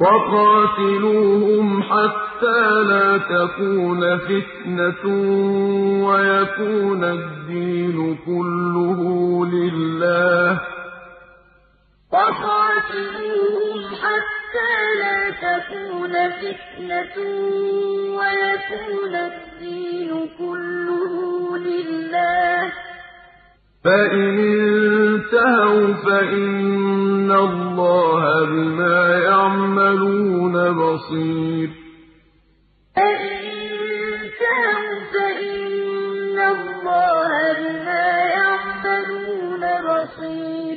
وَقَاتِلُوهُمْ حَتَّىٰ لَا تَكُونَ فِتْنَةٌ وَيَكُونَ الدِّينُ كُلُّهُ لِلَّهِ ۖ. فَإِنِ فَإِنَّ اللَّهَ بِمَا يَعْمَلُونَ وَقَاتِلُوهُمْ حَتَّىٰ لَا تَكُونَ فِتْنَةٌ وَيَكُونَ الدِّينُ كُلُّهُ لِلَّهِ ۖ. فَإِنِ انتَهَوْا تعملون بصير. فإن فإن الله بما يعملون بصير.